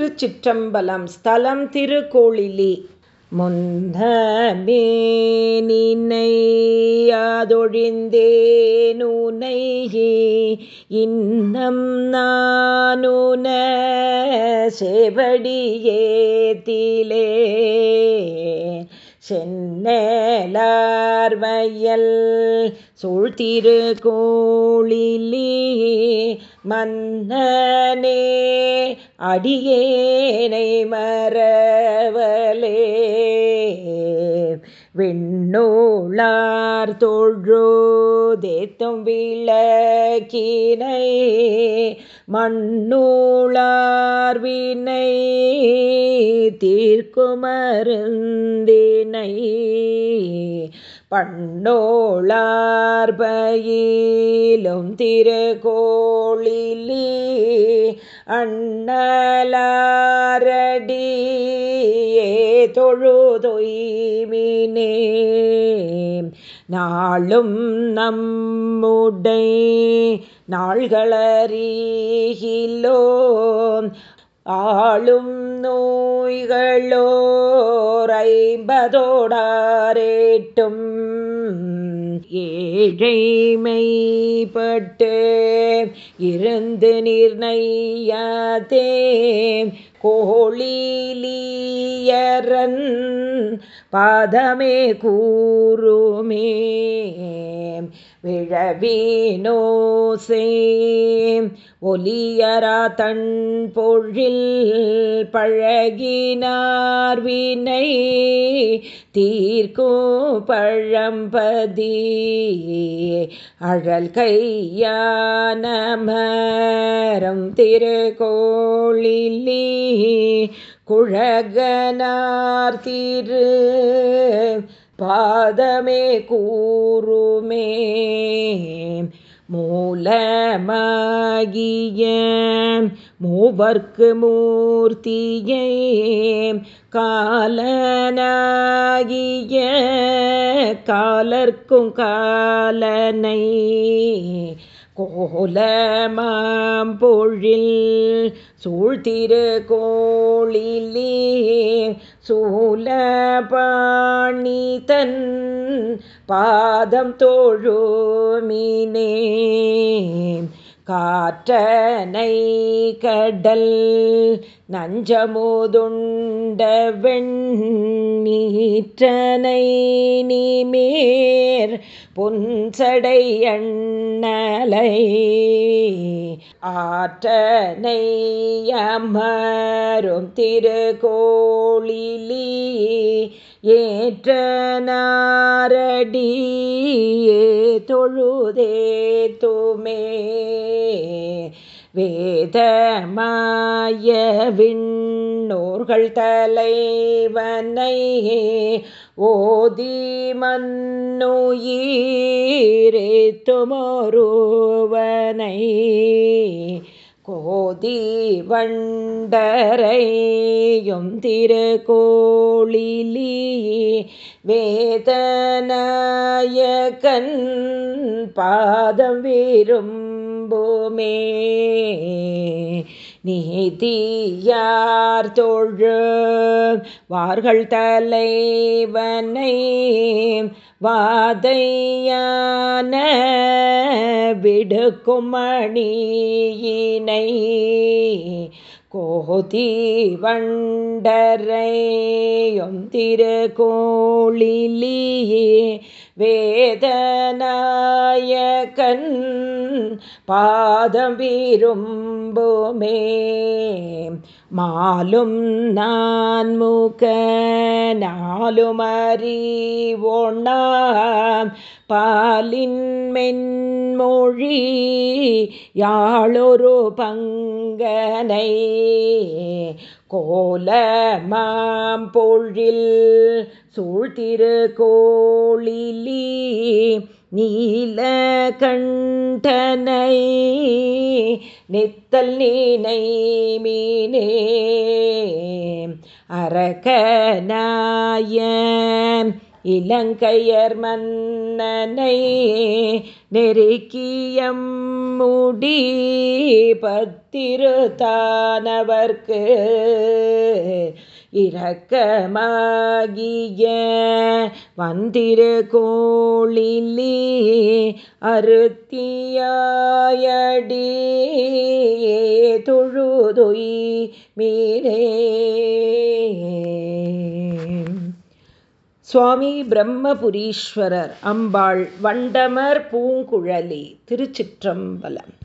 திருச்சிற்றம்பலம் ஸ்தலம் திருக்கோளிலி. முந்தமே நினையாதொழிந்தேனுனைகி இன்னம் நானுன செவடியேத்திலே சென்னேலார்வையல் சூழ்த்திரு கோழிலே மன்னனே அடியேனை மறவலே. விண்ணோளார் தொழுதேத்தும் விளக்கினை மண்ணூளார் வினை தீர்க்குமருந்தினை பண்டோளார்பயிலும் திருகோளிலே அண்ணலாரடியே தொழுதொய்மினே நாளும் நம்முடை நாள்களறிகிலோ ஆளும் நோய்களோரைம்பதோடாரேட்டும் ஏழைமைப்பட்டு இருந்து நிர்ணயாதே கோழிலியரன் பாதமே கூறுமே. விழவீனோசே. ஒலியரா தன் பொழில் பழகினார் வினை. தீர்க்கும் பழம்பதி அழல் கையானமரம் திருக்கோளிலி குழகனார் திரு. பாதமே கூறுமே. மூலமாகிய மூவர்க்கு மூர்த்தியே காலனாகிய காலர்க்கும் காலனை கோலமாம் பொழில் சூழ்த்திரு கோளிலே சூலபாணி தன் பாதம் தோழுமினே காற்றனை கடல் நஞ்சமுதுண்ட வெண்ணீற்றனை நீமேர் புன்சடை அண்ணலை ஆற்றனை அமரும் திருகோளிலி ஏற்ற நாரடியே தொழுதே துமே வேதமாய விண்ணோர்கள் தலைவனை ஓதி மன்னுயிரேத்துமொருவனை கோதி வண்டரையும் திருக்கோளிலி வேதநாயகன் பாதம் விரும்புமே நீதியார் தொழு வார்கள் தலைவனை வாதையான விடுக்கும் மணியினை கோதி வண்டரையும் திருகோளிலியே வேதநாயகன் பாதம் விரும்புமே. மாலும் நான் முக நாலும் அறிவோண்ணாம் பாலின் மென்மொழி யாழொரு பங்கனை கோல மாம்பொழில் சூழ்த்திரு கோழிலி நீல கண்டனை நித்தல் நீனை மீனே அரக்கனாய இலங்கையர் மன்னனை நெருக்கியம் முடி பத்திருத்தானவர்க்கு இரக்கமாகிய வந்திரு கோழிலி அருத்தியாயடி. தொழுதொய் மீரே சுவாமி பிரம்மபுரீஸ்வரர் அம்பாள் வண்டமர் பூங்குழலி திருச்சிற்றம்பலம்.